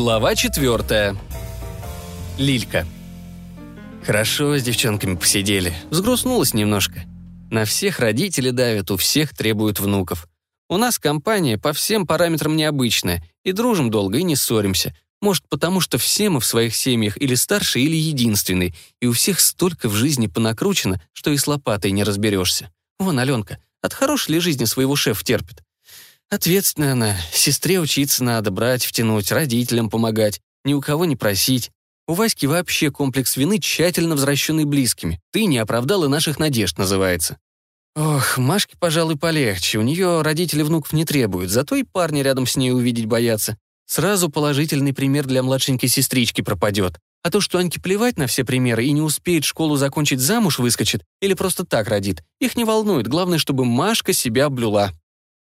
Глава четвертая. Лилька. Хорошо с девчонками посидели. Взгрустнулась немножко. На всех родители давят, у всех требуют внуков. У нас компания по всем параметрам необычная, и дружим долго, и не ссоримся. Может, потому что все мы в своих семьях или старший, или единственный, и у всех столько в жизни понакручено, что и с лопатой не разберешься. Вон Аленка, от хорошей ли жизни своего шефа терпит. Ответственная она, сестре учиться надо, брать, втянуть, родителям помогать, ни у кого не просить. У Васьки вообще комплекс вины тщательно возвращенный близкими. Ты не оправдала наших надежд, называется. Ох, Машке, пожалуй, полегче. У нее родители внуков не требуют, зато и парни рядом с ней увидеть боятся. Сразу положительный пример для младшенькой сестрички пропадет. А то, что Аньке плевать на все примеры и не успеет школу закончить, замуж выскочит или просто так родит, их не волнует. Главное, чтобы Машка себя облюла.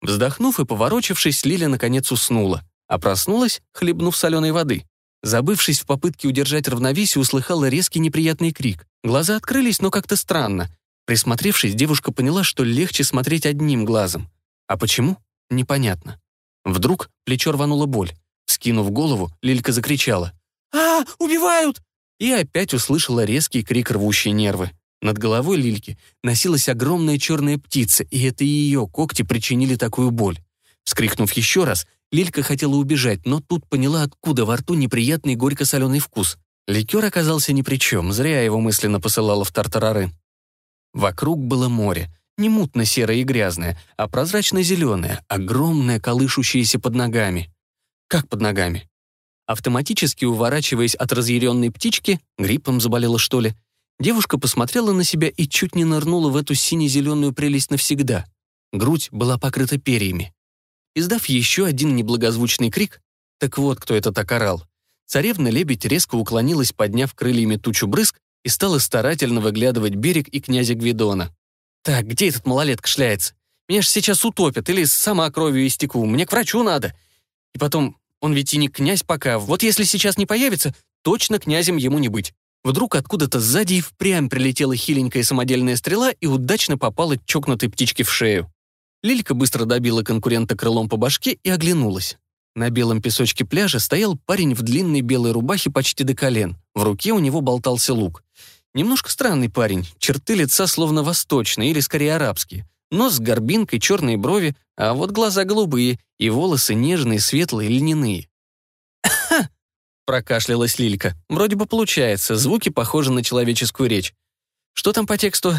Вздохнув и поворочившись, Лиля наконец уснула, а проснулась, хлебнув соленой воды. Забывшись в попытке удержать равновесие, услыхала резкий неприятный крик. Глаза открылись, но как-то странно. Присмотревшись, девушка поняла, что легче смотреть одним глазом. А почему? Непонятно. Вдруг плечо рванула боль. Скинув голову, Лилька закричала. «А, убивают!» И опять услышала резкий крик, рвущий нервы. Над головой Лильки носилась огромная черная птица, и это ее когти причинили такую боль. Вскрикнув еще раз, Лилька хотела убежать, но тут поняла, откуда во рту неприятный горько-соленый вкус. Ликер оказался ни при чем, зря его мысленно посылала в тартарары. Вокруг было море, не мутно-серое и грязное, а прозрачно-зеленое, огромное, колышущееся под ногами. Как под ногами? Автоматически уворачиваясь от разъяренной птички, гриппом заболела что ли, девушка посмотрела на себя и чуть не нырнула в эту сине-зеленую прелесть навсегда. Грудь была покрыта перьями. Издав еще один неблагозвучный крик, так вот кто это так орал, царевна-лебедь резко уклонилась, подняв крыльями тучу брызг, и стала старательно выглядывать берег и князя Гвидона. «Так, где этот малолетка шляется? Меня ж сейчас утопят или сама кровью истеку, мне к врачу надо. И потом, он ведь и не князь пока, вот если сейчас не появится, точно князем ему не быть. Вдруг откуда-то сзади и впрямь прилетела хиленькая самодельная стрела и удачно попала чокнутой птичке в шею. Лилька быстро добила конкурента крылом по башке и оглянулась. На белом песочке пляжа стоял парень в длинной белой рубахе почти до колен. В руке у него болтался лук. Немножко странный парень, черты лица словно восточные или скорее арабские. Нос с горбинкой, черные брови, а вот глаза голубые, и волосы нежные, светлые, льняные. Прокашлялась Лилька. «Вроде бы получается, звуки похожи на человеческую речь. Что там по тексту?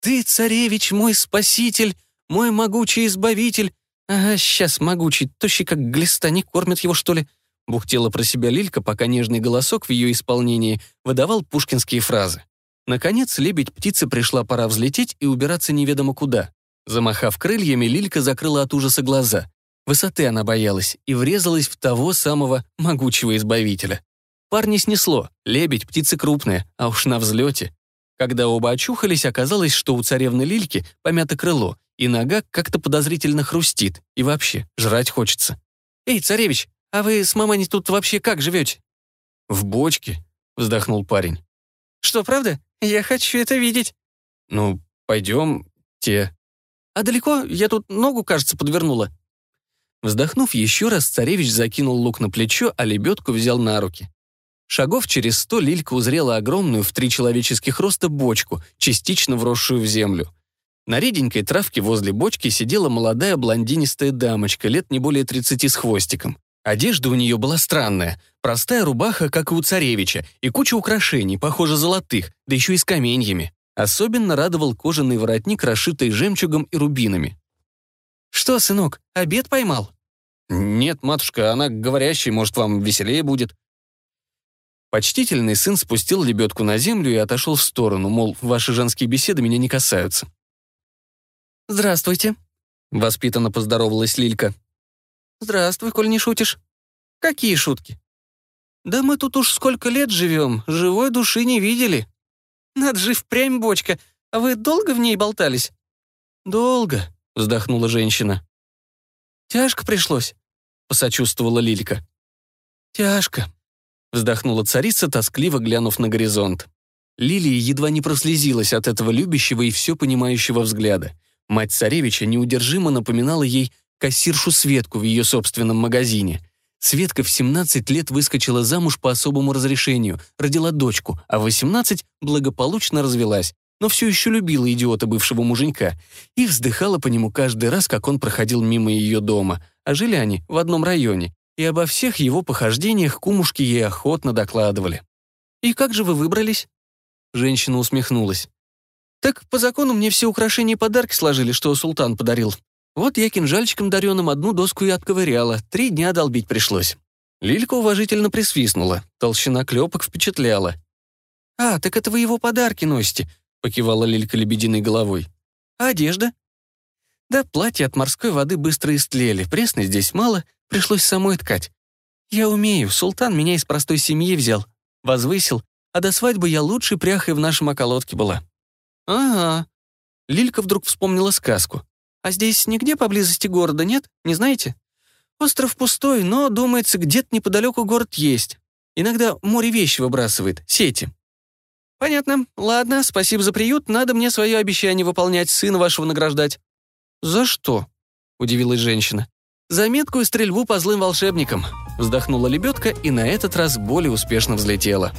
«Ты, царевич, мой спаситель, мой могучий избавитель». Ага, сейчас могучий, тощий как глиста, не кормят его, что ли?» Бухтела про себя Лилька, пока нежный голосок в ее исполнении выдавал пушкинские фразы. Наконец, лебедь-птица пришла пора взлететь и убираться неведомо куда. Замахав крыльями, Лилька закрыла от ужаса глаза. Высоты она боялась и врезалась в того самого могучего избавителя. Парни снесло, лебедь, птица крупная, а уж на взлете. Когда оба очухались, оказалось, что у царевны Лильки помято крыло, и нога как-то подозрительно хрустит, и вообще жрать хочется. «Эй, царевич, а вы с мамой тут вообще как живете?» «В бочке», — вздохнул парень. «Что, правда? Я хочу это видеть». «Ну, пойдем, те». «А далеко? Я тут ногу, кажется, подвернула». Вздохнув еще раз, царевич закинул лук на плечо, а лебедку взял на руки. Шагов через сто Лилька узрела огромную в три человеческих роста бочку, частично вросшую в землю. На реденькой травке возле бочки сидела молодая блондинистая дамочка, лет не более тридцати с хвостиком. Одежда у нее была странная. Простая рубаха, как и у царевича, и куча украшений, похоже, золотых, да еще и с каменьями. Особенно радовал кожаный воротник, расшитый жемчугом и рубинами. «Что, сынок, обед поймал?» «Нет, матушка, она говорящая, может, вам веселее будет». Почтительный сын спустил лебедку на землю и отошел в сторону, мол, ваши женские беседы меня не касаются. «Здравствуйте», — воспитанно поздоровалась Лилька. «Здравствуй, коль не шутишь». «Какие шутки?» «Да мы тут уж сколько лет живем, живой души не видели». «Надо же впрямь бочка, а вы долго в ней болтались?» «Долго», — вздохнула женщина. «Тяжко пришлось», — посочувствовала Лилька. «Тяжко», — вздохнула царица, тоскливо глянув на горизонт. Лилия едва не прослезилась от этого любящего и все понимающего взгляда. Мать царевича неудержимо напоминала ей кассиршу Светку в ее собственном магазине. Светка в 17 лет выскочила замуж по особому разрешению, родила дочку, а в 18 благополучно развелась, но все еще любила идиота бывшего муженька и вздыхала по нему каждый раз, как он проходил мимо ее дома, а жили они в одном районе, и обо всех его похождениях кумушки ей охотно докладывали. «И как же вы выбрались?» Женщина усмехнулась. «Так по закону мне все украшения и подарки сложили, что султан подарил. Вот я кинжальчиком дареным одну доску и отковыряла, три дня долбить пришлось. Лилька уважительно присвистнула, толщина клепок впечатляла. «А, так это вы его подарки носите», — покивала Лилька лебединой головой. «А одежда?» «Да, платья от морской воды быстро истлели, пресной здесь мало, пришлось самой ткать. Я умею, султан меня из простой семьи взял, возвысил, а до свадьбы я лучшей пряхой в нашем околотке была». «Ага». Лилька вдруг вспомнила сказку. А здесь нигде поблизости города нет, не знаете? Остров пустой, но, думается, где-то неподалеку город есть. Иногда море вещи выбрасывает, сети. Понятно. Ладно, спасибо за приют, надо мне свое обещание выполнять, сына вашего награждать. За что? Удивилась женщина. За меткую стрельбу по злым волшебникам. Вздохнула лебедка и на этот раз более успешно взлетела.